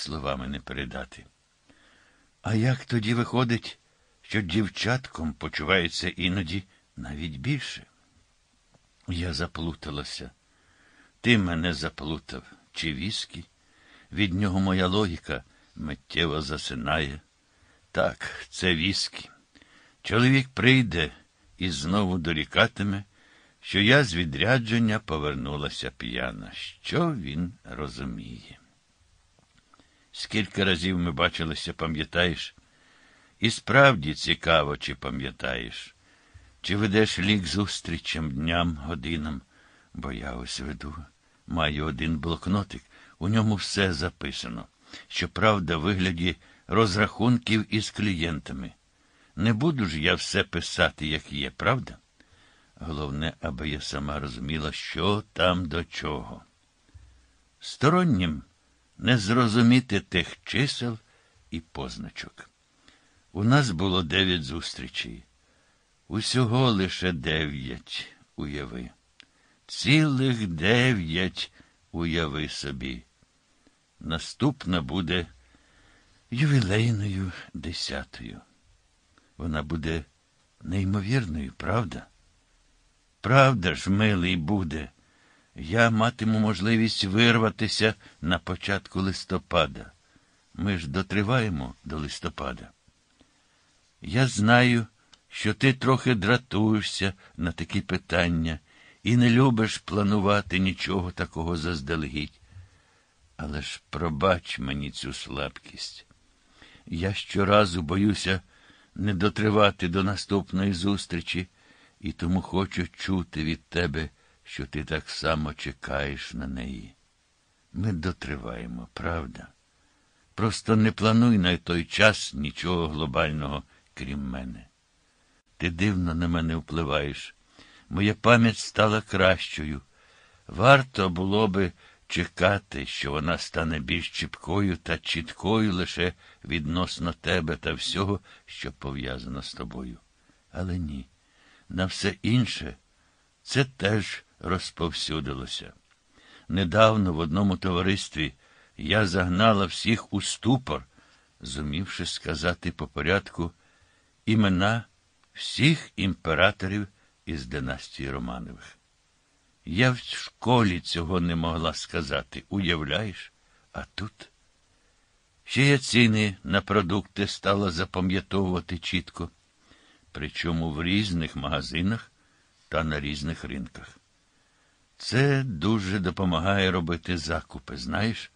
словами не передати. А як тоді виходить, що дівчатком почувається іноді навіть більше? Я заплуталася. Ти мене заплутав, чи віскі? Від нього моя логіка миттєво засинає. Так, це віскі. Чоловік прийде і знову дорікатиме, що я з відрядження повернулася п'яна. Що він розуміє? Скільки разів ми бачилися, пам'ятаєш? І справді цікаво, чи пам'ятаєш, чи ведеш лік зустрічам, дням, годинам, бо я ось веду. Маю один блокнотик, у ньому все записано. Щоправда, в вигляді розрахунків із клієнтами. Не буду ж я все писати, як є, правда? Головне, аби я сама розуміла, що там до чого. Стороннім не зрозуміти тих чисел і позначок. У нас було дев'ять зустрічей. Усього лише дев'ять, уяви. Цілих дев'ять, уяви собі. Наступна буде ювілейною десятою. Вона буде неймовірною, правда? Правда ж, милий, буде. Я матиму можливість вирватися на початку листопада. Ми ж дотриваємо до листопада. Я знаю, що ти трохи дратуєшся на такі питання і не любиш планувати нічого такого заздалегідь. Але ж пробач мені цю слабкість. Я щоразу боюся не дотривати до наступної зустрічі, і тому хочу чути від тебе, що ти так само чекаєш на неї. Ми дотриваємо, правда? Просто не плануй на той час нічого глобального, крім мене. Ти дивно на мене впливаєш. Моя пам'ять стала кращою. Варто було би чекати, що вона стане більш чіпкою та чіткою лише відносно тебе та всього, що пов'язано з тобою. Але ні, на все інше це теж розповсюдилося. Недавно в одному товаристві я загнала всіх у ступор, зумівши сказати по порядку імена всіх імператорів із династії Романових. Я в школі цього не могла сказати, уявляєш? А тут ще я ціни на продукти стала запам'ятовувати чітко, причому в різних магазинах та на різних ринках. Це дуже допомагає робити закупи. Знаєш,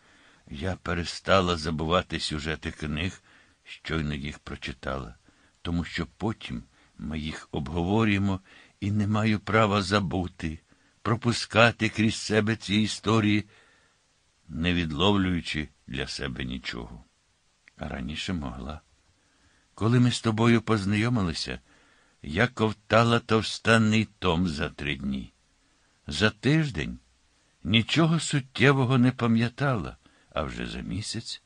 я перестала забувати сюжети книг, щойно їх прочитала, тому що потім ми їх обговорюємо і не маю права забути пропускати крізь себе ці історії, не відловлюючи для себе нічого. А раніше могла. Коли ми з тобою познайомилися, я ковтала товстанний том за три дні. За тиждень нічого суттєвого не пам'ятала, а вже за місяць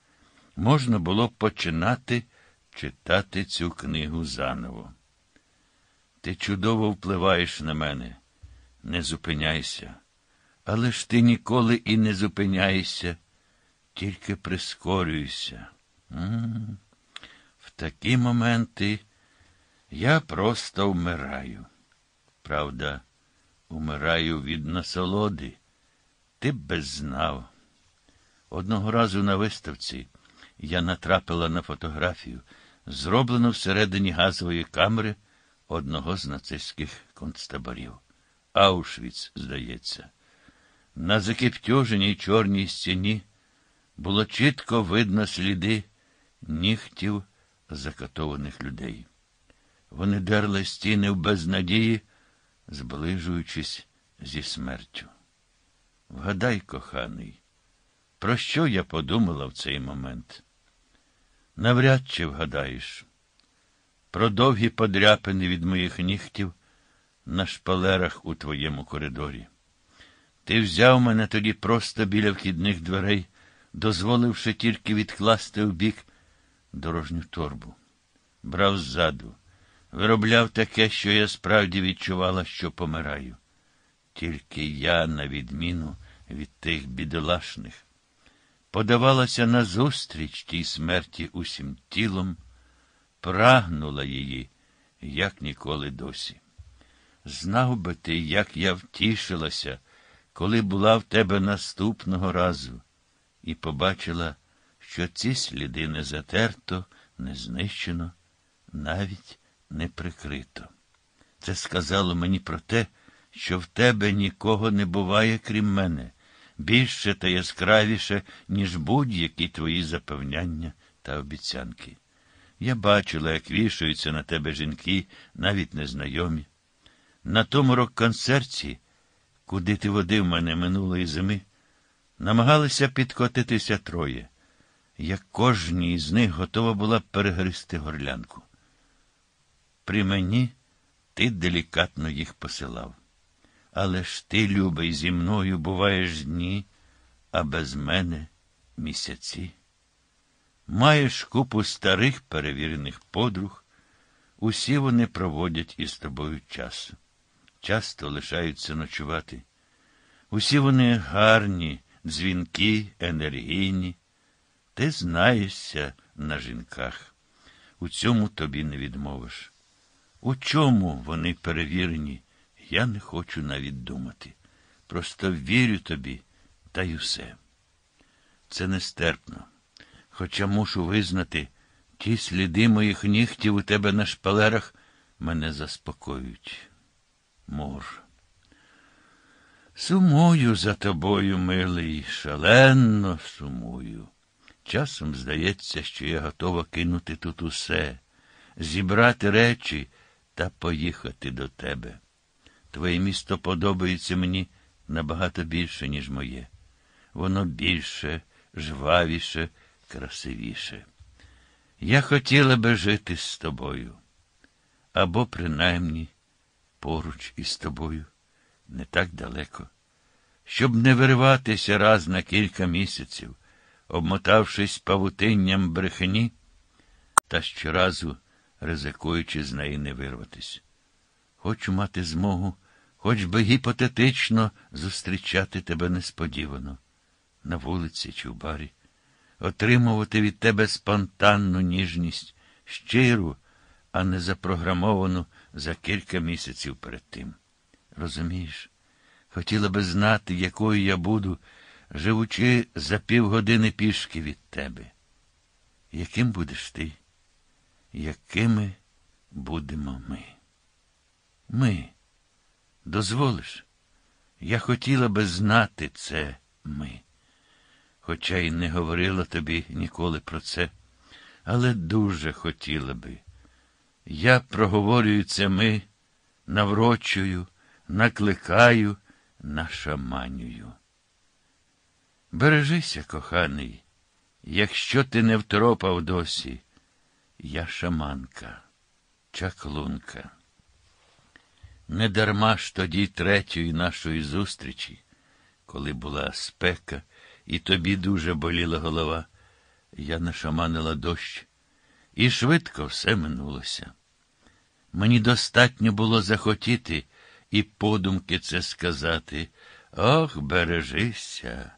можна було починати читати цю книгу заново. Ти чудово впливаєш на мене не зупиняйся. Але ж ти ніколи і не зупиняйся, тільки прискорюйся. В такі моменти я просто вмираю. Правда, умираю від насолоди. Ти б без знав. Одного разу на виставці я натрапила на фотографію, зроблену всередині газової камери одного з нацистських концтаборів. Аушвіц, здається. На закиптюженій чорній стіні було чітко видно сліди нігтів закатованих людей. Вони дерли стіни в безнадії, зближуючись зі смертю. Вгадай, коханий, про що я подумала в цей момент? Навряд чи вгадаєш. Про довгі подряпини від моїх нігтів на шпалерах у твоєму коридорі. Ти взяв мене тоді просто біля вхідних дверей, дозволивши тільки відкласти в бік дорожню торбу. Брав ззаду, виробляв таке, що я справді відчувала, що помираю. Тільки я, на відміну від тих бідолашних, подавалася назустріч тій смерті усім тілом, прагнула її, як ніколи досі. Знав би ти, як я втішилася, коли була в тебе наступного разу, і побачила, що ці сліди не затерто, не знищено, навіть не прикрито. Це сказало мені про те, що в тебе нікого не буває, крім мене, більше та яскравіше, ніж будь-які твої запевняння та обіцянки. Я бачила, як вішаються на тебе жінки, навіть незнайомі. На тому рок-концерті, куди ти водив мене минулої зими, намагалися підкотитися троє. Як кожній із них готова була перегристи горлянку. При мені ти делікатно їх посилав. Але ж ти, любий, зі мною буваєш дні, а без мене місяці. Маєш купу старих перевірених подруг, усі вони проводять із тобою час. Часто лишаються ночувати. Усі вони гарні, дзвінки, енергійні. Ти знаєшся на жінках. У цьому тобі не відмовиш. У чому вони перевірені, я не хочу навіть думати. Просто вірю тобі, та й усе. Це нестерпно. Хоча мушу визнати, ті сліди моїх нігтів у тебе на шпалерах мене заспокоюють. Мор. Сумую за тобою, милий, шалено сумую. Часом здається, що я готова кинути тут усе, зібрати речі та поїхати до тебе. Твоє місто подобається мені набагато більше, ніж моє. Воно більше, жвавіше, красивіше. Я хотіла би жити з тобою, або, принаймні, поруч із тобою, не так далеко, щоб не вириватися раз на кілька місяців, обмотавшись павутинням брехні, та щоразу ризикуючи з неї не вирватись. Хочу мати змогу, хоч би гіпотетично зустрічати тебе несподівано, на вулиці чи в барі, отримувати від тебе спонтанну ніжність, щиру, а не запрограмовану за кілька місяців перед тим. Розумієш, хотіла би знати, якою я буду, живучи за півгодини пішки від тебе. Яким будеш ти? Якими будемо ми? Ми. Дозволиш? Я хотіла би знати це ми. Хоча й не говорила тобі ніколи про це, але дуже хотіла би. Я проговорюю це ми, наврочую, накликаю, нашаманюю. Бережися, коханий, якщо ти не втропав досі, я шаманка, чаклунка. Не дарма ж тоді третьої нашої зустрічі, коли була спека, і тобі дуже боліла голова, я нашаманила дощ, і швидко все минулося. Мені достатньо було захотіти і подумки це сказати. Ох, бережися,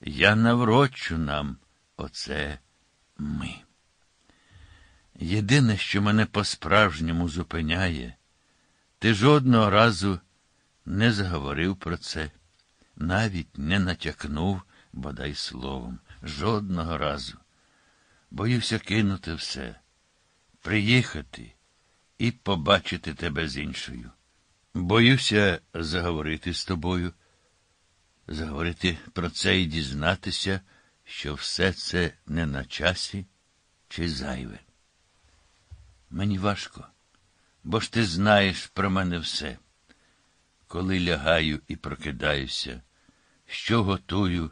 я наврочу нам оце ми. Єдине, що мене по-справжньому зупиняє, ти жодного разу не заговорив про це, навіть не натякнув, бодай словом, жодного разу. Боюся кинути все, приїхати і побачити тебе з іншою. Боюся заговорити з тобою, заговорити про це і дізнатися, що все це не на часі чи зайве. Мені важко, бо ж ти знаєш про мене все. Коли лягаю і прокидаюся, що готую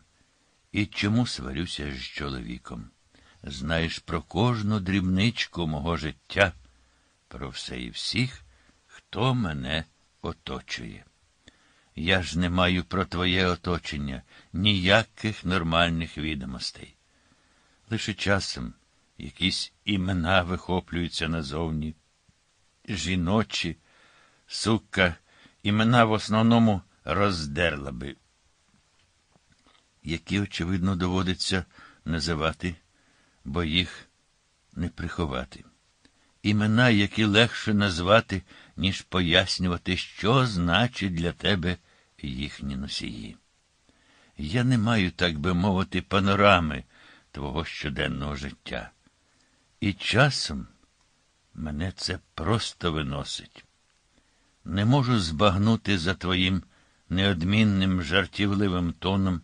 і чому сварюся з чоловіком. Знаєш про кожну дрібничку мого життя, про все і всіх, хто мене оточує. Я ж не маю про твоє оточення ніяких нормальних відомостей. Лише часом якісь імена вихоплюються назовні. Жіночі, сука, імена в основному роздерла би, які, очевидно, доводиться називати, бо їх не приховати. Імена, які легше назвати, ніж пояснювати, що значить для тебе їхні носії. Я не маю, так би мовити, панорами твого щоденного життя. І часом мене це просто виносить. Не можу збагнути за твоїм неодмінним жартівливим тоном,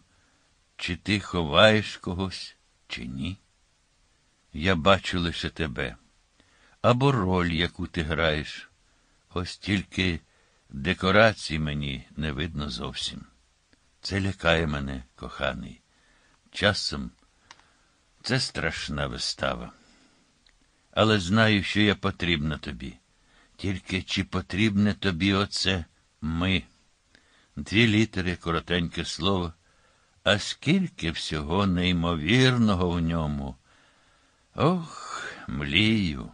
чи ти ховаєш когось, чи ні. Я бачу лише тебе, або роль, яку ти граєш. Ось тільки декорацій мені не видно зовсім. Це лякає мене, коханий. Часом це страшна вистава. Але знаю, що я потрібна тобі. Тільки чи потрібне тобі оце ми? Дві літери, коротеньке слово, а скільки всього неймовірного в ньому. Ох, млію.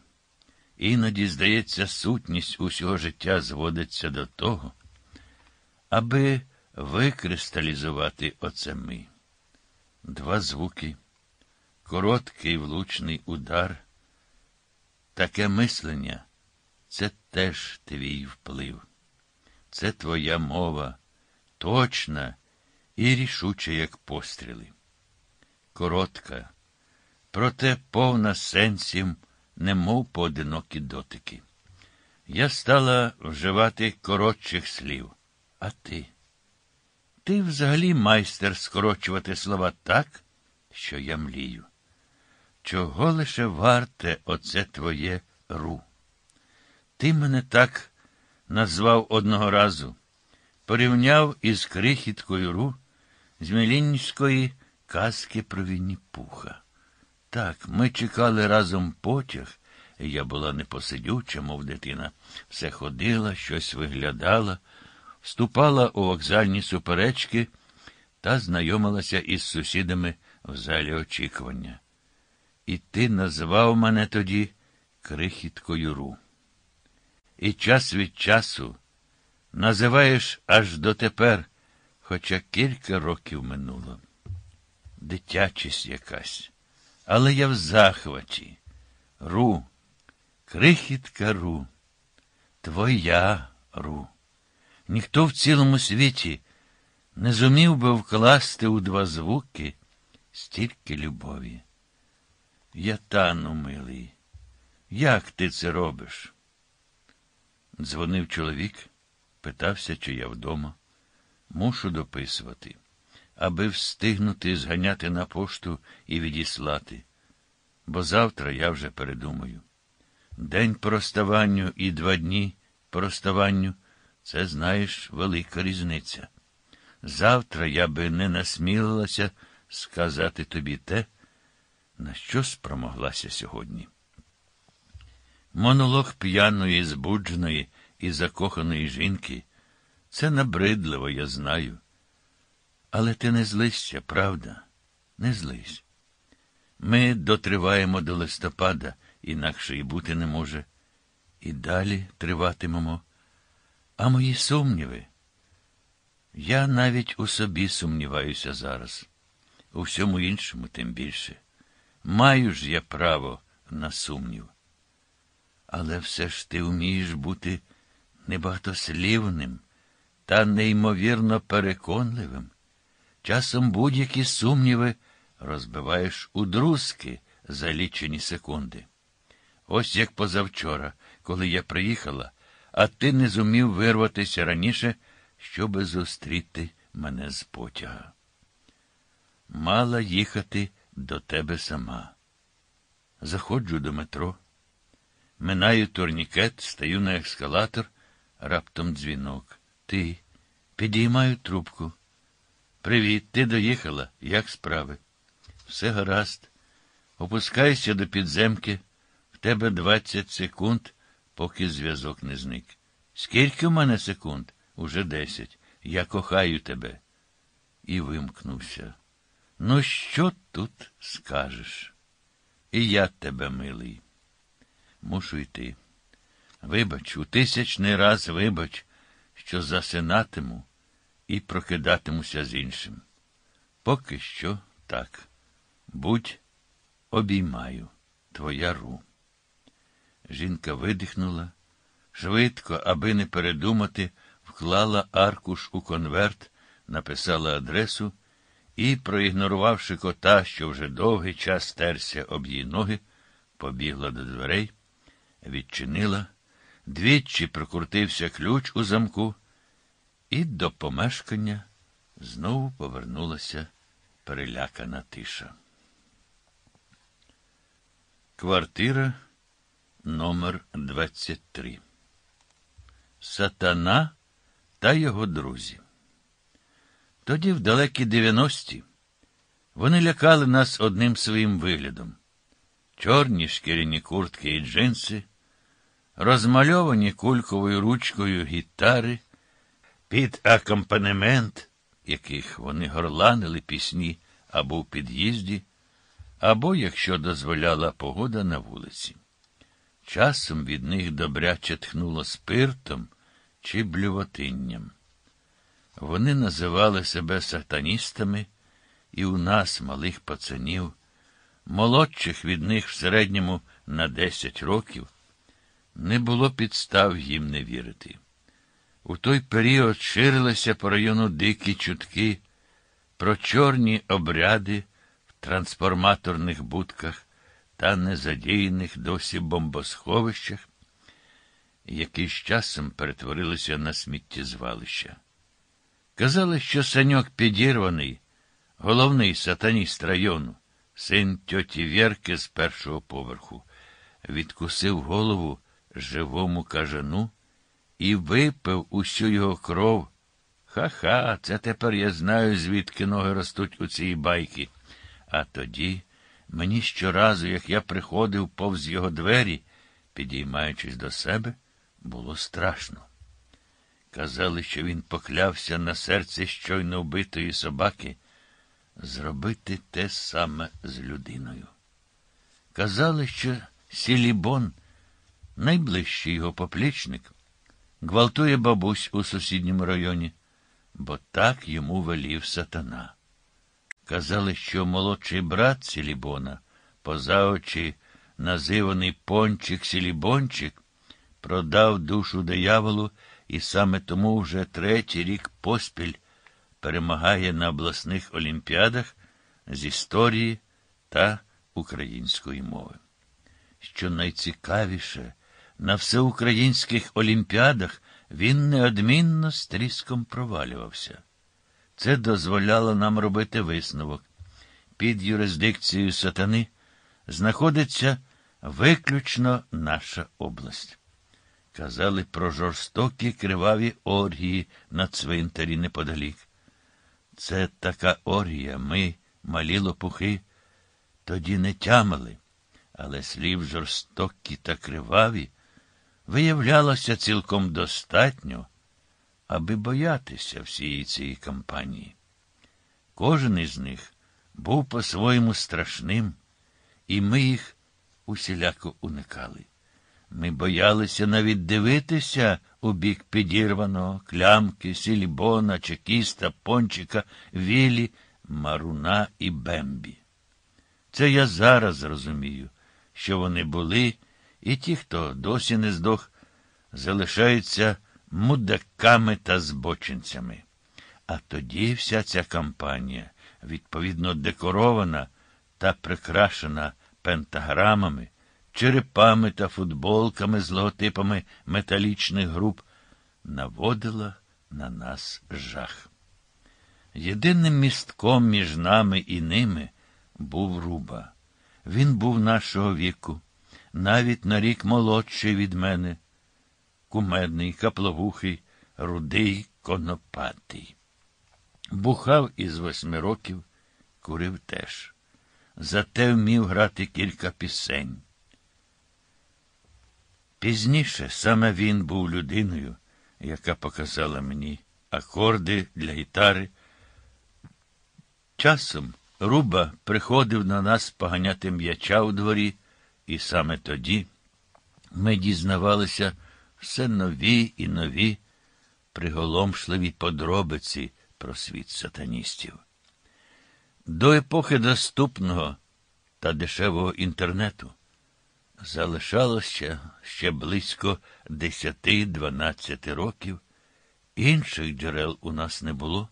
Іноді, здається, сутність усього життя зводиться до того, аби викристалізувати оце ми. Два звуки, короткий влучний удар. Таке мислення це теж твій вплив. Це твоя мова, точна і рішуча, як постріли. Коротка, проте повна сенсів, немов поодинокі дотики. Я стала вживати коротших слів. А ти? Ти взагалі майстер скорочувати слова так, що я млію. Чого лише варте оце твоє ру? Ти мене так назвав одного разу, порівняв із крихіткою ру з Мілінської казки про Вінні-Пуха. Так, ми чекали разом потяг, я була непосидюча, мов дитина, все ходила, щось виглядала, вступала у вокзальні суперечки та знайомилася із сусідами в залі очікування. І ти назвав мене тоді крихіткою ру. І час від часу називаєш аж дотепер, хоча кілька років минуло. Дитячість якась. Але я в захваті. Ру, крихітка ру, твоя ру. Ніхто в цілому світі не зумів би вкласти у два звуки стільки любові. Я тану, милий. Як ти це робиш? Дзвонив чоловік, питався, чи я вдома. Мушу дописувати, аби встигнути зганяти на пошту і відіслати. Бо завтра я вже передумаю. День по розставанню і два дні по розставанню це, знаєш, велика різниця. Завтра я би не насмілилася сказати тобі те, на що спромоглася сьогодні. Монолог п'яної, збудженої і закоханої жінки це набридливо, я знаю. Але ти не злися, правда? Не злись. Ми дотриваємо до листопада, інакше і бути не може. І далі триватимемо. А мої сумніви. Я навіть у собі сумніваюся зараз, у всьому іншому тим більше. Маю ж я право на сумнів. Але все ж ти вмієш бути небагатослівним та неймовірно переконливим. Часом будь-які сумніви розбиваєш у друзки за лічені секунди. Ось як позавчора, коли я приїхала, а ти не зумів вирватися раніше, щоби зустріти мене з потяга. Мала їхати до тебе сама. Заходжу до метро. Минаю турнікет, стаю на ескалатор, раптом дзвінок. Ти підіймаю трубку. Привіт, ти доїхала? Як справи? Все гаразд. Опускайся до підземки. В тебе двадцять секунд, поки зв'язок не зник. Скільки в мене секунд? Уже десять. Я кохаю тебе. І вимкнувся. Ну, що тут скажеш? І я тебе, милий. Мушу йти. Вибач, у тисячний раз вибач, що засинатиму і прокидатимуся з іншим. Поки що так. Будь обіймаю твоя ру. Жінка видихнула, швидко, аби не передумати, вклала аркуш у конверт, написала адресу і, проігнорувавши кота, що вже довгий час терся об її ноги, побігла до дверей, відчинила, двічі прокрутився ключ у замку, і до помешкання знову повернулася перелякана тиша. Квартира номер 23 Сатана та його друзі. Тоді, в далекі 90-ті, вони лякали нас одним своїм виглядом. Чорні шкіряні куртки і джинси, розмальовані кульковою ручкою гітари, під акомпанемент, яких вони горланили пісні або в під'їзді, або, якщо дозволяла погода на вулиці. Часом від них добряче тхнуло спиртом чи блювотинням. Вони називали себе сатаністами, і у нас, малих пацанів, молодших від них в середньому на десять років, не було підстав їм не вірити. У той період ширилися по району дикі чутки про чорні обряди в трансформаторних будках та незадіяних досі бомбосховищах, які з часом перетворилися на сміттєзвалища. Казали, що саньок підірваний, головний сатаніст району, син тьоті Вєрки з першого поверху, відкусив голову живому кажану і випив усю його кров. Ха-ха, це тепер я знаю, звідки ноги ростуть у цій байки. А тоді мені щоразу, як я приходив повз його двері, підіймаючись до себе, було страшно. Казали, що він поклявся на серце щойно вбитої собаки зробити те саме з людиною. Казали, що Сілібон, найближчий його поплічник, гвалтує бабусь у сусідньому районі, бо так йому велів сатана. Казали, що молодший брат Сілібона, поза очі називаний пончик Сілібончик, продав душу дияволу і саме тому вже третій рік поспіль перемагає на обласних олімпіадах з історії та української мови. Що найцікавіше, на всеукраїнських олімпіадах він неодмінно з тріском провалювався. Це дозволяло нам робити висновок. Під юрисдикцією сатани знаходиться виключно наша область. Казали про жорстокі криваві оргії на цвинтарі неподалік. Це така оргія, ми, малі лопухи, тоді не тямили, але слів жорстокі та криваві виявлялося цілком достатньо, аби боятися всієї цієї кампанії. Кожен із них був по-своєму страшним, і ми їх усіляко уникали. Ми боялися навіть дивитися у бік підірваного клямки, сілібона, чекіста, пончика, вілі, маруна і бембі. Це я зараз розумію, що вони були, і ті, хто досі не здох, залишаються мудаками та збочинцями. А тоді вся ця кампанія, відповідно декорована та прикрашена пентаграмами, черепами та футболками з логотипами металічних груп, наводила на нас жах. Єдиним містком між нами і ними був руба. Він був нашого віку, навіть на рік молодший від мене, кумедний, капловухий, рудий, конопатий. Бухав із восьми років, курив теж. Зате вмів грати кілька пісень. Пізніше саме він був людиною, яка показала мені акорди для гітари. Часом Руба приходив на нас поганяти м'яча у дворі, і саме тоді ми дізнавалися все нові і нові приголомшливі подробиці про світ сатаністів. До епохи доступного та дешевого інтернету залишалося ще близько 10-12 років. Інших джерел у нас не було,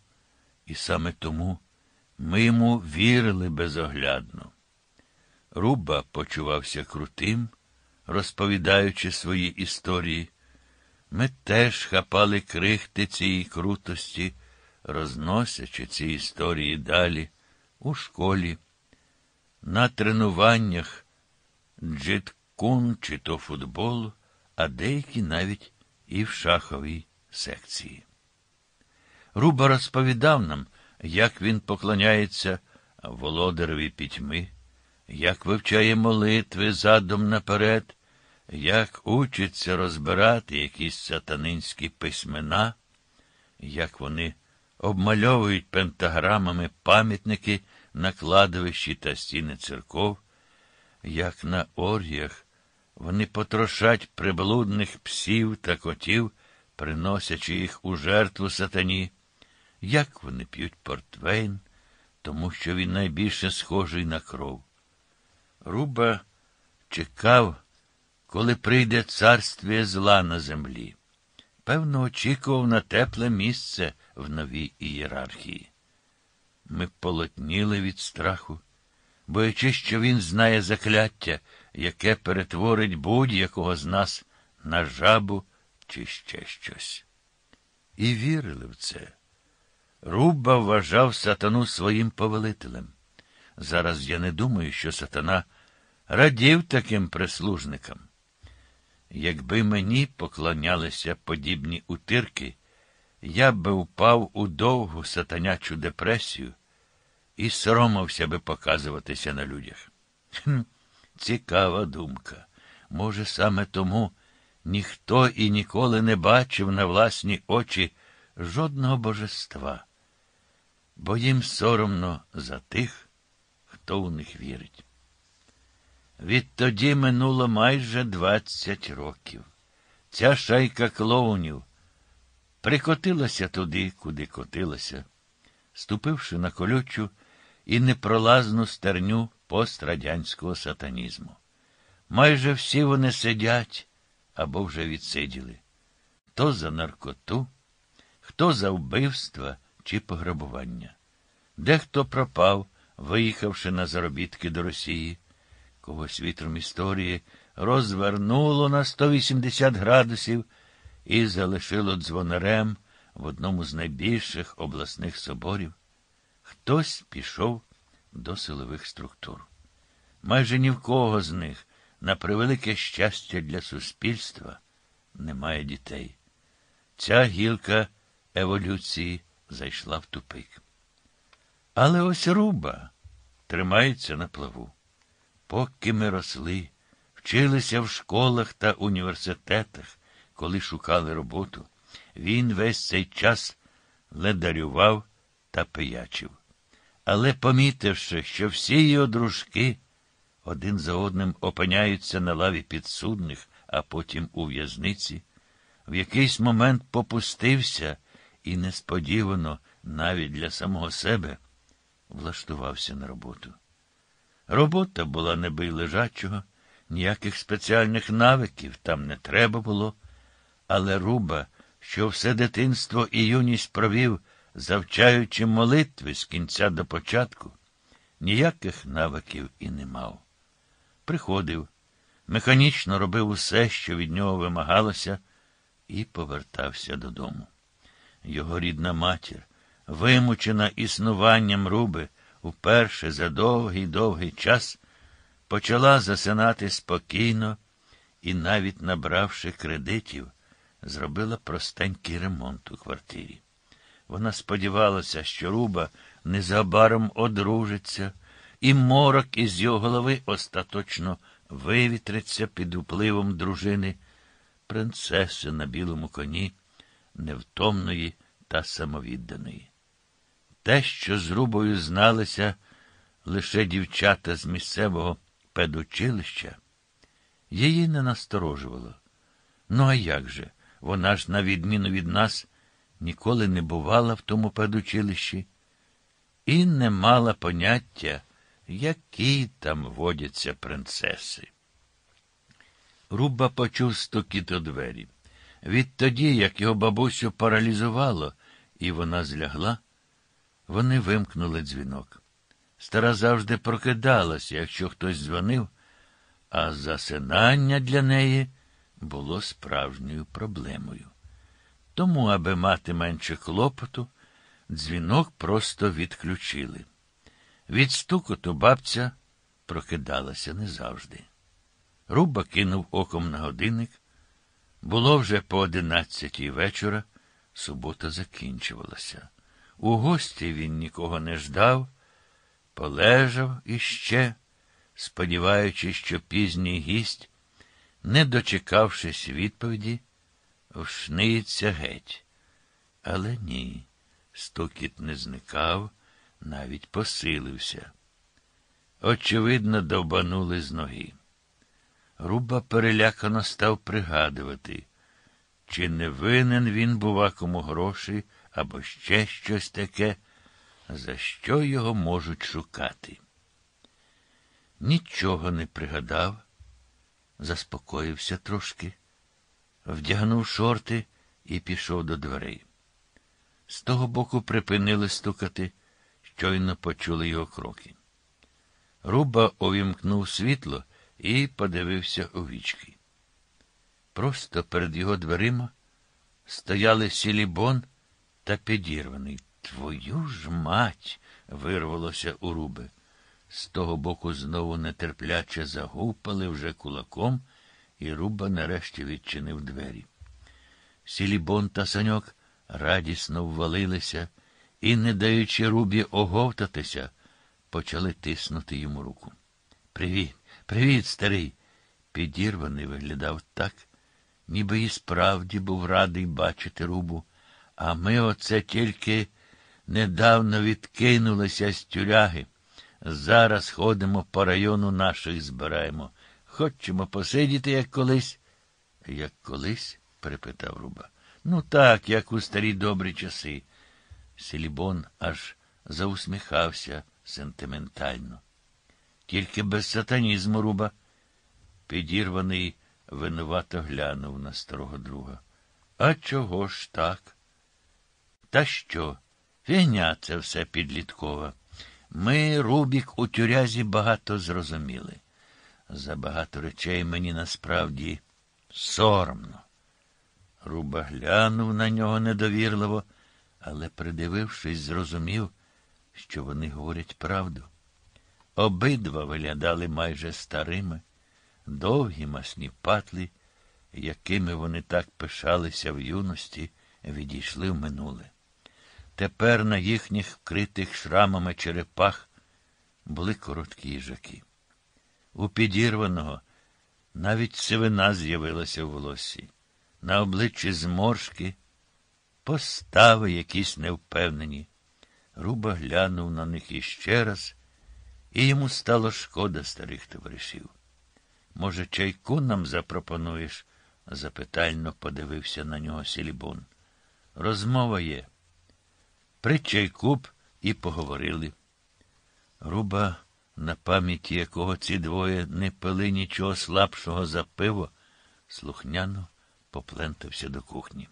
і саме тому ми йому вірили безоглядно. Руба почувався крутим, розповідаючи свої історії. Ми теж хапали крихти цієї крутості, розносячи ці історії далі у школі, на тренуваннях джиткун чи то футболу, а деякі навіть і в шаховій секції. Руба розповідав нам, як він поклоняється володареві пітьми, як вивчає молитви задом наперед, як учиться розбирати якісь сатанинські письмена, як вони обмальовують пентаграмами пам'ятники на кладовищі та стіни церков, як на оргіях вони потрошать приблудних псів та котів, приносячи їх у жертву сатані, як вони п'ють портвейн, тому що він найбільше схожий на кров. Руба чекав, коли прийде царствіє зла на землі. Певно, очікував на тепле місце в новій ієрархії. Ми полотніли від страху, боячись, що він знає закляття, яке перетворить будь-якого з нас на жабу чи ще щось. І вірили в це. Руба вважав сатану своїм повелителем. Зараз я не думаю, що сатана радів таким прислужникам. Якби мені поклонялися подібні утирки, я би впав у довгу сатанячу депресію і соромився би показуватися на людях. Хм, Цікава думка. Може, саме тому ніхто і ніколи не бачив на власні очі жодного божества, бо їм соромно за тих, хто у них вірить. Відтоді минуло майже двадцять років. Ця шайка клоунів прикотилася туди, куди котилася, ступивши на колючу і непролазну стерню пострадянського сатанізму. Майже всі вони сидять або вже відсиділи. Хто за наркоту, хто за вбивства чи пограбування. Дехто пропав, виїхавши на заробітки до Росії когось вітром історії розвернуло на 180 градусів і залишило дзвонарем в одному з найбільших обласних соборів. Хтось пішов до силових структур. Майже ні в кого з них, на превелике щастя для суспільства, немає дітей. Ця гілка еволюції зайшла в тупик. Але ось руба тримається на плаву. Поки ми росли, вчилися в школах та університетах, коли шукали роботу, він весь цей час ледарював та пиячив. Але, помітивши, що всі його дружки один за одним опиняються на лаві підсудних, а потім у в'язниці, в якийсь момент попустився і несподівано, навіть для самого себе, влаштувався на роботу. Робота була не бий лежачого, ніяких спеціальних навиків там не треба було, але руба, що все дитинство і юність провів, завчаючи молитви з кінця до початку, ніяких навиків і не мав. Приходив, механічно робив усе, що від нього вимагалося, і повертався додому. Його рідна матір, вимучена існуванням руби, вперше за довгий довгий час почала засинати спокійно і, навіть набравши кредитів, зробила простенький ремонт у квартирі. Вона сподівалася, що Руба незабаром одружиться, і морок із його голови остаточно вивітриться під впливом дружини, принцеси на білому коні, невтомної та самовідданої. Те, що з Рубою зналися лише дівчата з місцевого педучилища, її не насторожувало. Ну, а як же? Вона ж, на відміну від нас, ніколи не бувала в тому педучилищі. і не мала поняття, які там водяться принцеси. Руба почув стукіт у двері. Відтоді, як його бабусю паралізувало, і вона злягла, вони вимкнули дзвінок. Стара завжди прокидалася, якщо хтось дзвонив, а засинання для неї було справжньою проблемою. Тому, аби мати менше клопоту, дзвінок просто відключили. Від стукоту бабця прокидалася не завжди. Руба кинув оком на годинник. Було вже по одинадцятій вечора, субота закінчувалася. У гості він нікого не ждав, полежав іще, сподіваючись, що пізній гість, не дочекавшись відповіді, вшниється геть. Але ні, стукіт не зникав, навіть посилився. Очевидно, довбанули з ноги. Руба перелякано став пригадувати, чи не винен він, бува, кому гроші або ще щось таке, за що його можуть шукати. Нічого не пригадав, заспокоївся трошки, вдягнув шорти і пішов до дверей. З того боку припинили стукати, щойно почули його кроки. Руба увімкнув світло і подивився у вічки. Просто перед його дверима стояли сілібон та підірваний. Твою ж мать. вирвалося у руби. З того боку знову нетерпляче загупали вже кулаком, і руба нарешті відчинив двері. Сілібон та саньок радісно ввалилися і, не даючи рубі оговтатися, почали тиснути йому руку. Привіт, привіт, старий. Підірваний виглядав так, ніби і справді був радий бачити рубу, а ми оце тільки недавно відкинулися з тюряги. Зараз ходимо по району наших збираємо. Хочемо посидіти, як колись. Як колись? перепитав Руба. Ну так, як у старі добрі часи. Селібон аж заусміхався сентиментально. Тільки без сатанізму, Руба. Підірваний винувато глянув на старого друга. А чого ж так? Та що? Фігня це все підліткова. Ми, Рубік, у тюрязі багато зрозуміли. За багато речей мені насправді соромно. Руба глянув на нього недовірливо, але, придивившись, зрозумів, що вони говорять правду. Обидва виглядали майже старими, довгі масні патлі, якими вони так пишалися в юності, відійшли в минуле. Тепер на їхніх вкритих шрамами черепах були короткі їжаки. У підірваного навіть сивина з'явилася в волосі, на обличчі зморшки, постави якісь невпевнені. Руба глянув на них іще раз, і йому стало шкода старих товаришів. Може, чайку нам запропонуєш? запитально подивився на нього Сілібон. Розмова є. При чайку б і поговорили. Руба, на пам'яті якого ці двоє не пили нічого слабшого за пиво, слухняно поплентався до кухні.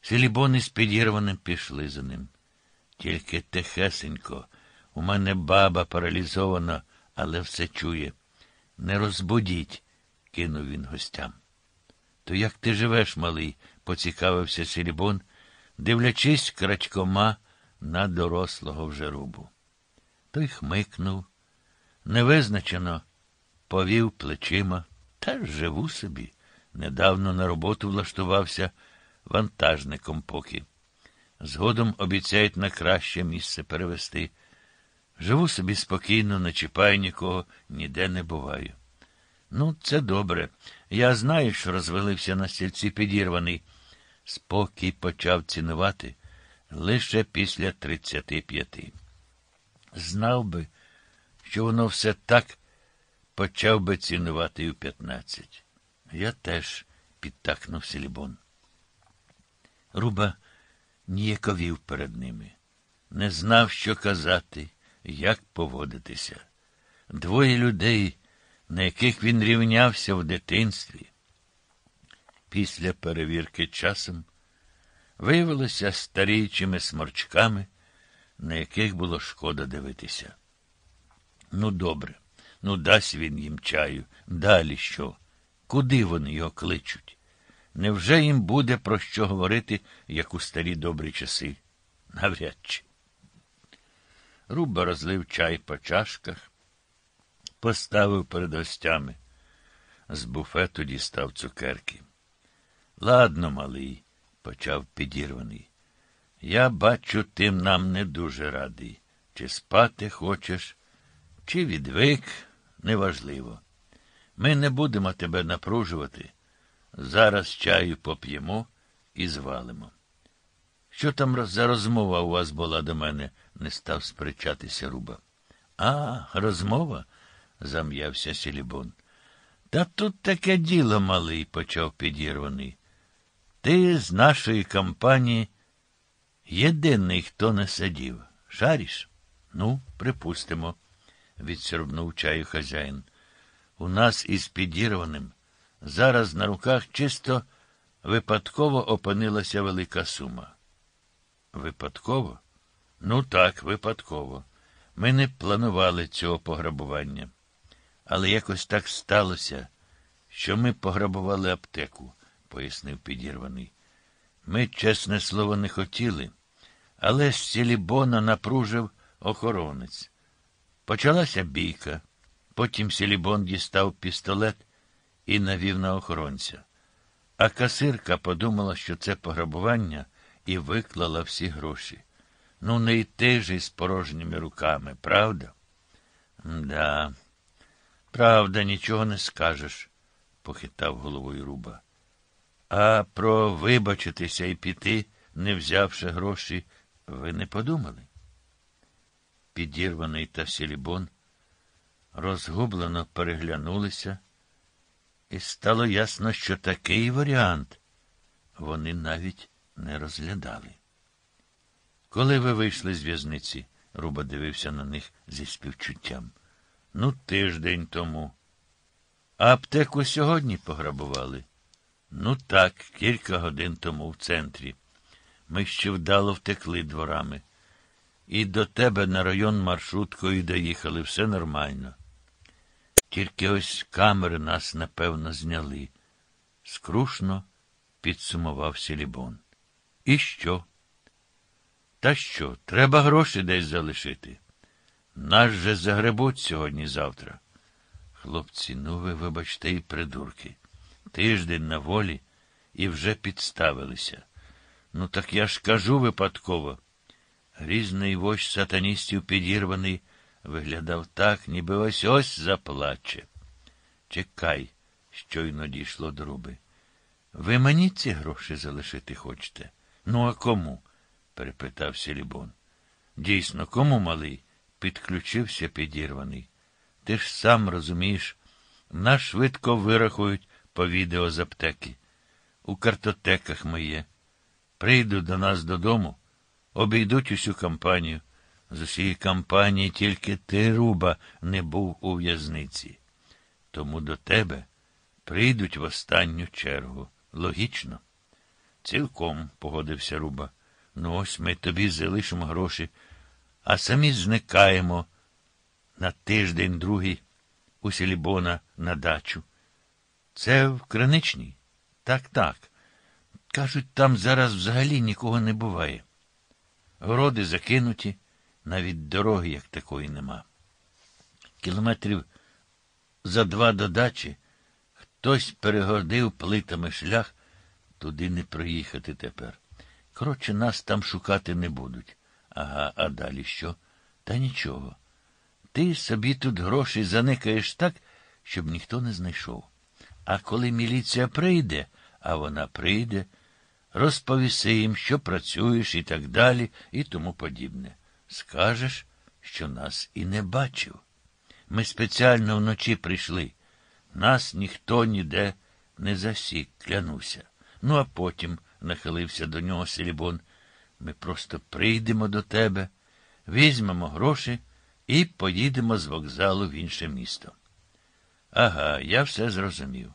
Селібони з підірваним пішли за ним. Тільки тихесенько, у мене баба паралізована, але все чує. Не розбудіть, кинув він гостям. То як ти живеш, малий? поцікавився Селібон дивлячись крадькома на дорослого вже рубу. Той хмикнув, невизначено повів плечима, та живу собі. Недавно на роботу влаштувався вантажником поки. Згодом обіцяють на краще місце перевести. Живу собі спокійно, не чіпаю нікого, ніде не буваю. Ну, це добре. Я знаю, що розвалився на стільці підірваний. Спокій почав цінувати лише після тридцяти п'яти. Знав би, що воно все так почав би цінувати у п'ятнадцять. Я теж підтакнув Селібон. Руба ніяковів перед ними. не знав, що казати, як поводитися. Двоє людей, на яких він рівнявся в дитинстві. Після перевірки часом виявилися старічими сморчками, на яких було шкода дивитися. Ну, добре, ну дасть він їм чаю. Далі що? Куди вони його кличуть? Невже їм буде про що говорити, як у старі добрі часи? Навряд чи. Руба розлив чай по чашках, поставив перед гостями. З буфету дістав цукерки. Ладно, малий, почав підірваний. Я бачу, ти нам не дуже радий. Чи спати хочеш, чи відвик, неважливо. Ми не будемо тебе напружувати. Зараз чаю поп'ємо і звалимо. Що там за розмова у вас була до мене? не став сперечатися Руба. А, розмова? зам'явся Сілібон. Та тут таке діло, малий, почав підірваний. Ти з нашої компанії єдиний, хто не сидів. Шаріш? Ну, припустимо, відсорбнув чаю хазяїн. У нас із підірваним зараз на руках чисто випадково опинилася велика сума. Випадково? Ну так, випадково. Ми не планували цього пограбування. Але якось так сталося, що ми пограбували аптеку, пояснив підірваний. Ми, чесне слово, не хотіли, але з Сілібона напружив охоронець. Почалася бійка. Потім Сілібон дістав пістолет і навів на охоронця. А касирка подумала, що це пограбування, і виклала всі гроші. Ну, не йти ж із порожніми руками, правда? Да, правда, нічого не скажеш, похитав головою Руба. А про вибачитися і піти, не взявши гроші, ви не подумали? Підірваний та Сілібон розгублено переглянулися, і стало ясно, що такий варіант вони навіть не розглядали. Коли ви вийшли з в'язниці, Руба дивився на них зі співчуттям. Ну, тиждень тому. Аптеку сьогодні пограбували? Ну так, кілька годин тому в центрі. Ми ще вдало втекли дворами. І до тебе на район маршруткою доїхали, все нормально. Тільки ось камери нас, напевно, зняли. Скрушно підсумував Сілібон. І що? Та що, треба гроші десь залишити. Нас же загребуть сьогодні завтра. Хлопці, ну ви, вибачте, і придурки. Тиждень на волі і вже підставилися. Ну, так я ж кажу випадково. Грізний вождь сатаністів підірваний виглядав так, ніби ось ось заплаче. Чекай, щойно дійшло до руби. Ви мені ці гроші залишити хочете? Ну, а кому? перепитав Сілібон. Дійсно, кому малий? Підключився підірваний. Ти ж сам розумієш, нас швидко вирахують по відео з аптеки. У картотеках ми є. Прийдуть до нас додому, обійдуть усю кампанію. З усієї кампанії тільки ти, Руба, не був у в'язниці. Тому до тебе прийдуть в останню чергу. Логічно? Цілком, погодився Руба. Ну, ось ми тобі залишимо гроші, а самі зникаємо на тиждень другий у Селібона на дачу. Це в Криничній? Так, так. Кажуть, там зараз взагалі нікого не буває. Городи закинуті, навіть дороги як такої нема. Кілометрів за два до дачі хтось перегордив плитами шлях, туди не проїхати тепер. Коротше, нас там шукати не будуть. Ага, а далі що? Та нічого. Ти собі тут гроші заникаєш так, щоб ніхто не знайшов. А коли міліція прийде, а вона прийде, розповіси їм, що працюєш і так далі, і тому подібне. Скажеш, що нас і не бачив. Ми спеціально вночі прийшли. Нас ніхто ніде не засік, клянуся. Ну, а потім нахилився до нього Селібон. Ми просто прийдемо до тебе візьмемо гроші і поїдемо з вокзалу в інше місто. Ага, я все зрозумів.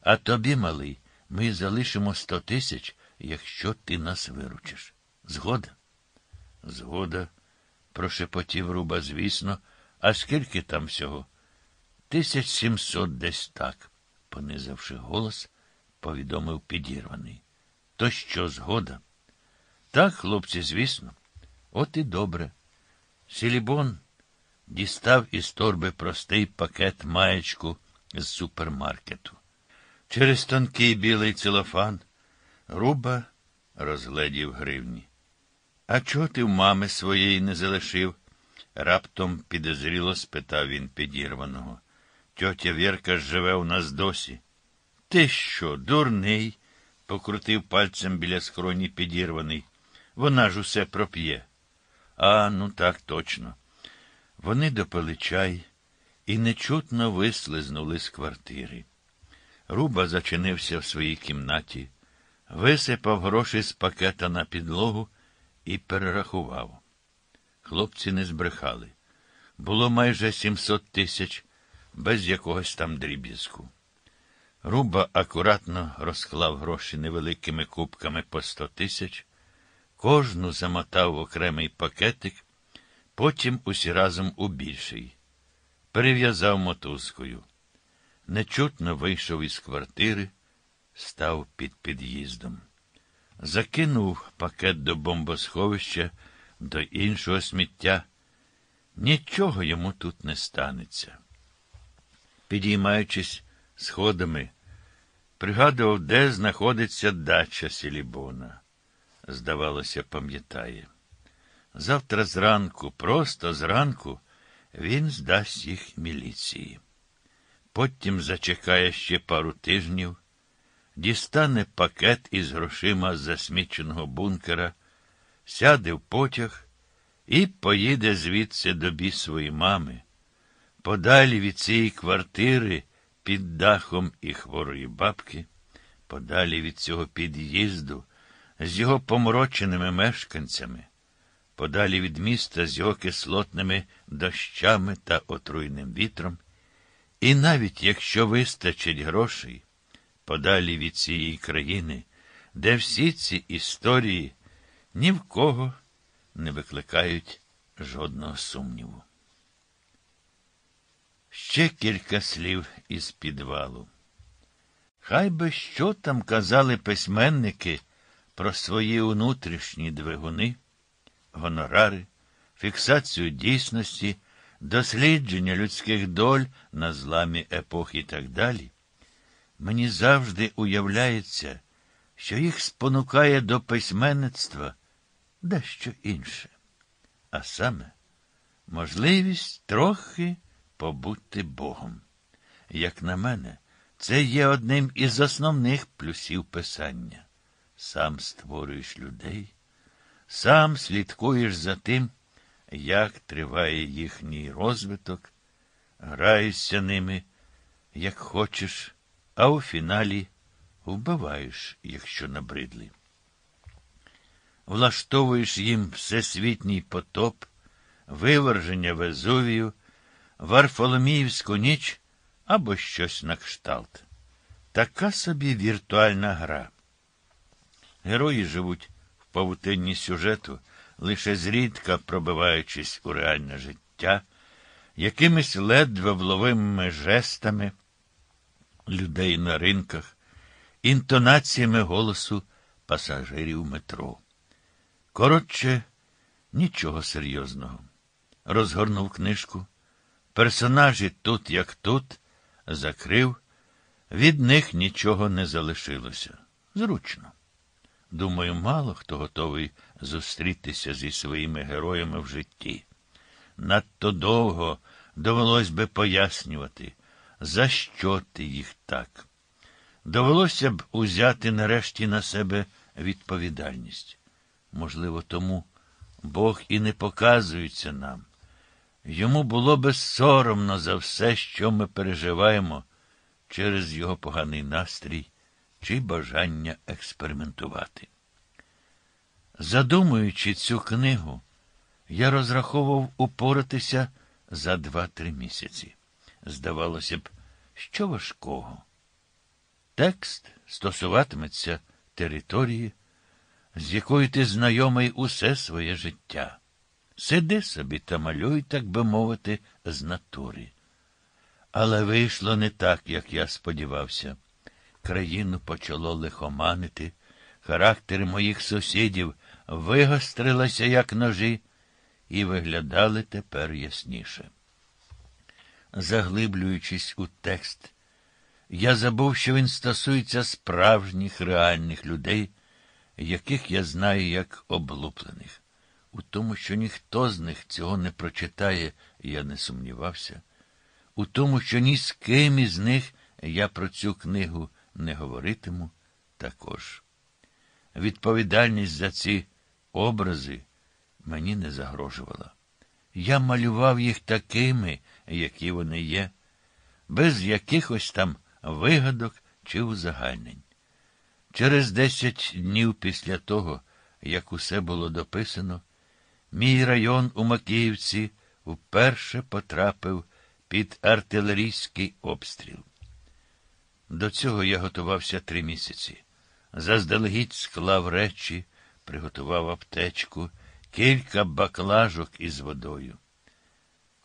А тобі, малий, ми залишимо сто тисяч, якщо ти нас виручиш. Згода? Згода, прошепотів Руба, звісно. А скільки там всього? Тисяч сімсот десь так, понизавши голос, повідомив підірваний. То що, згода? Так, хлопці, звісно. От і добре. Сілібон дістав із торби простий пакет маєчку з супермаркету. Через тонкий білий целофан Руба розгледів гривні. А чого ти в мами своєї не залишив? раптом підозріло спитав він підірваного. Тьотя Вірка живе у нас досі. Ти що, дурний? покрутив пальцем біля скроні підірваний. Вона ж усе проп'є. А, ну так точно. Вони допили чай і нечутно вислизнули з квартири. Руба зачинився в своїй кімнаті, висипав гроші з пакета на підлогу і перерахував. Хлопці не збрехали. Було майже 700 тисяч без якогось там дріб'язку. Руба акуратно розклав гроші невеликими кубками по 100 тисяч, кожну замотав в окремий пакетик, потім усі разом у більший. Перев'язав мотузкою. Нечутно вийшов із квартири, став під під'їздом. Закинув пакет до бомбосховища, до іншого сміття. Нічого йому тут не станеться. Підіймаючись сходами, пригадував, де знаходиться дача Сілібона. Здавалося, пам'ятає. Завтра зранку, просто зранку, він здасть їх міліції. Потім зачекає ще пару тижнів, дістане пакет із грошима з засміченого бункера, сяде в потяг і поїде звідси до бісової мами, подалі від цієї квартири під дахом і хворої бабки, подалі від цього під'їзду, з його помроченими мешканцями, подалі від міста з його кислотними дощами та отруйним вітром. І навіть якщо вистачить грошей, подалі від цієї країни, де всі ці історії ні в кого не викликають жодного сумніву. Ще кілька слів із підвалу. Хай би що там казали письменники про свої внутрішні двигуни, гонорари, фіксацію дійсності, дослідження людських доль на зламі епох і так далі. Мені завжди уявляється, що їх спонукає до письменництва дещо інше, а саме можливість трохи побути Богом. Як на мене, це є одним із основних плюсів писання. Сам створюєш людей, сам слідкуєш за тим, як триває їхній розвиток, граєшся ними, як хочеш, а у фіналі вбиваєш, якщо набридли влаштовуєш їм всесвітній потоп, виверження Везувію, Варфоломіївську ніч або щось на кшталт. Така собі віртуальна гра. Герої живуть в павутинні сюжету, лише зрідка пробиваючись у реальне життя, якимись ледве вловимими жестами людей на ринках, інтонаціями голосу пасажирів метро. Коротше, нічого серйозного. Розгорнув книжку. Персонажі тут, як тут, закрив, від них нічого не залишилося. Зручно. Думаю, мало хто готовий зустрітися зі своїми героями в житті. Надто довго довелось би пояснювати, за що ти їх так. Довелося б узяти нарешті на себе відповідальність. Можливо, тому Бог і не показується нам. Йому було би соромно за все, що ми переживаємо через його поганий настрій чи бажання експериментувати. Задумуючи цю книгу, Я розраховував упоратися за два-три місяці. Здавалося б, що важкого. Текст стосуватиметься території, з якою ти знайомий усе своє життя. Сиди собі та малюй, так би мовити, з натури. Але вийшло не так, як я сподівався. Країну почало лихоманити, характери моїх сусідів вигострилися, як ножі, і виглядали тепер ясніше. Заглиблюючись у текст, я забув, що він стосується справжніх реальних людей, яких я знаю як облуплених. У тому, що ніхто з них цього не прочитає, я не сумнівався. У тому, що ні з ким із них я про цю книгу не говоритиму, також. Відповідальність за ці образи мені не загрожувала. Я малював їх такими, які вони є, без якихось там вигадок чи узагальнень. Через десять днів після того, як усе було дописано, мій район у Макіївці вперше потрапив під артилерійський обстріл. До цього я готувався три місяці. Заздалегідь склав речі, приготував аптечку, кілька баклажок із водою.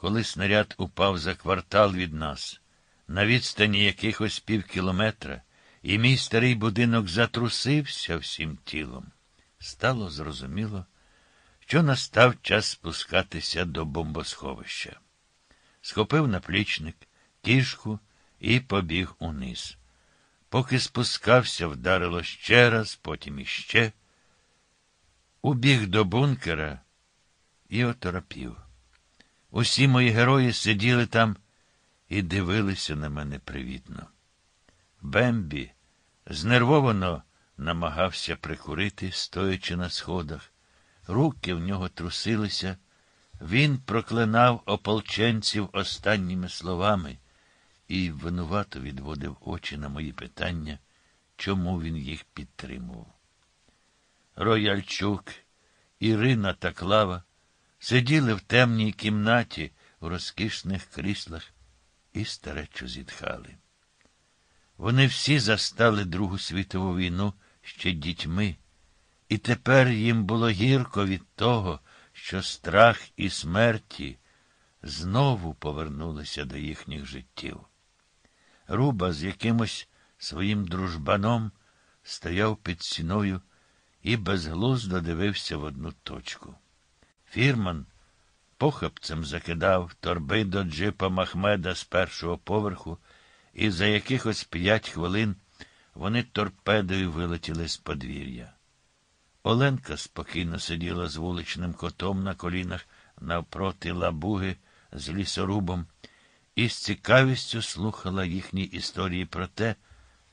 Коли снаряд упав за квартал від нас, на відстані якихось пів кілометра, і мій старий будинок затрусився всім тілом, стало зрозуміло, що настав час спускатися до бомбосховища. Схопив наплічник, кішку і побіг униз. Поки спускався, вдарило ще раз, потім іще. Убіг до бункера і оторопів. Усі мої герої сиділи там і дивилися на мене привітно. Бембі знервовано намагався прикурити, стоячи на сходах. Руки в нього трусилися. Він проклинав ополченців останніми словами і винувато відводив очі на мої питання, чому він їх підтримував. Рояльчук, Ірина та Клава сиділи в темній кімнаті у розкішних кріслах і старечо зітхали. Вони всі застали Другу світову війну ще дітьми, і тепер їм було гірко від того, що страх і смерті знову повернулися до їхніх життів. Руба з якимось своїм дружбаном стояв під стіною і безглуздо дивився в одну точку. Фірман похапцем закидав торби до джипа Махмеда з першого поверху, і за якихось п'ять хвилин вони торпедою вилетіли з подвір'я. Оленка спокійно сиділа з вуличним котом на колінах навпроти лабуги з лісорубом і з цікавістю слухала їхні історії про те,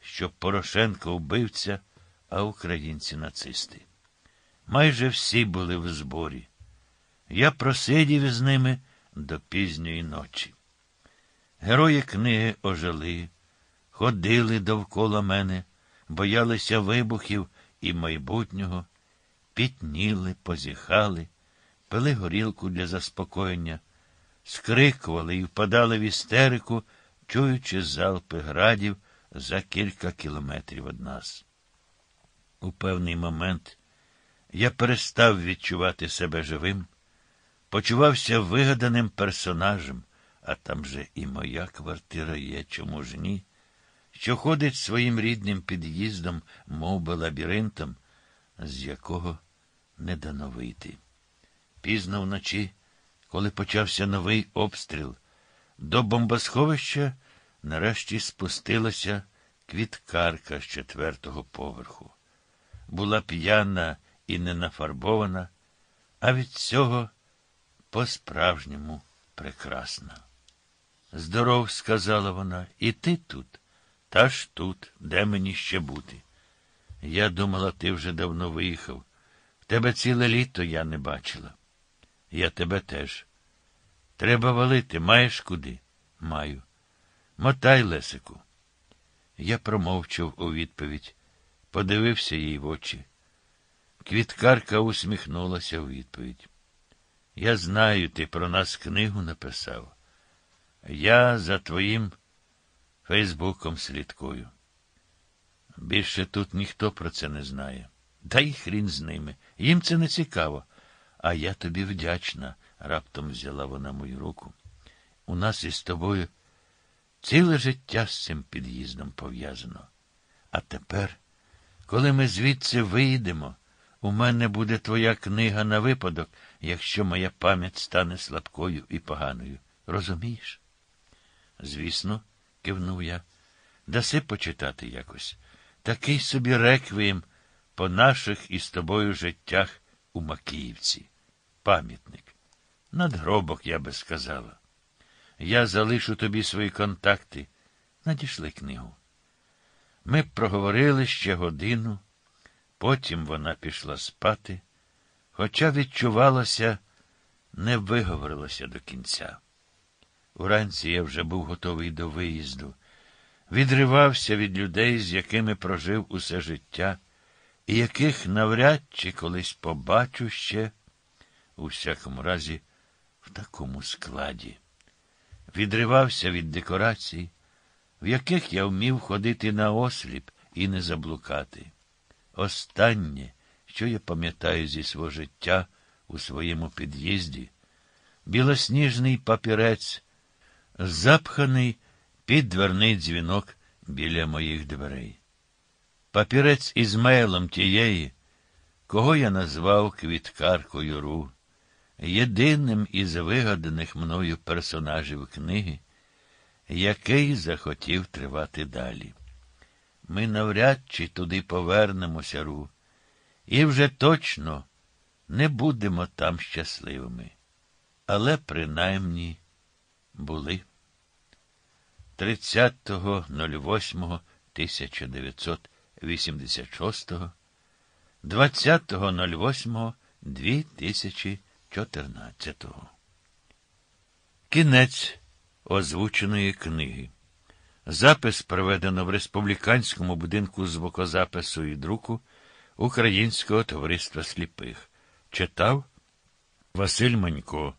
що Порошенко вбивця, а українці нацисти. Майже всі були в зборі. Я просидів із ними до пізньої ночі. Герої книги ожили, ходили довкола мене, боялися вибухів і майбутнього, пітніли, позіхали, пили горілку для заспокоєння, скрикували і впадали в істерику, чуючи залпи градів за кілька кілометрів від нас. У певний момент я перестав відчувати себе живим, почувався вигаданим персонажем, а там же і моя квартира є, чому ж ні, що ходить своїм рідним під'їздом, мов би лабіринтом, з якого не дано вийти. Пізно вночі, коли почався новий обстріл, до бомбосховища нарешті спустилася квіткарка з четвертого поверху. Була п'яна і ненафарбована, а від цього по-справжньому прекрасна. Здоров, сказала вона, і ти тут, та ж тут, де мені ще бути. Я думала, ти вже давно виїхав. Тебе ціле літо я не бачила. Я тебе теж. Треба валити, маєш куди? Маю. Мотай, Лесику. Я промовчав у відповідь, подивився їй в очі. Квіткарка усміхнулася у відповідь. Я знаю, ти про нас книгу написав. Я за твоїм Фейсбуком слідкую. Більше тут ніхто про це не знає. Та й хрін з ними. Їм це не цікаво. А я тобі вдячна, раптом взяла вона мою руку. У нас із тобою ціле життя з цим під'їздом пов'язано. А тепер, коли ми звідси вийдемо, у мене буде твоя книга на випадок, якщо моя пам'ять стане слабкою і поганою. Розумієш? Звісно, кивнув я. Даси почитати якось. Такий собі реквієм по наших із тобою життях у Макіївці. Пам'ятник. Надгробок, я би сказала. Я залишу тобі свої контакти. Надішли книгу. Ми проговорили ще годину, потім вона пішла спати, хоча відчувалося, не виговорилося до кінця. Уранці я вже був готовий до виїзду, відривався від людей, з якими прожив усе життя, і яких навряд чи колись побачу ще, у всякому разі, в такому складі. Відривався від декорацій, в яких я вмів ходити на осліп і не заблукати. Останнє, що я пам'ятаю зі свого життя у своєму під'їзді, білосніжний папірець, запханий під дверний дзвінок біля моїх дверей. Папірець із мейлом тієї, кого я назвав квіткаркою Ру, єдиним із вигаданих мною персонажів книги, який захотів тривати далі. Ми навряд чи туди повернемося, Ру, і вже точно не будемо там щасливими. Але принаймні були. 30.08.1986, 20.08.2014. Кінець озвученої книги. Запис проведено в республіканському будинку звукозапису і друку Українського товариства сліпих. Читав Василь Манько.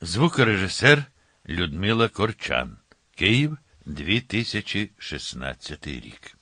Звукорежисер Людмила Корчан. Київ 2016 рік.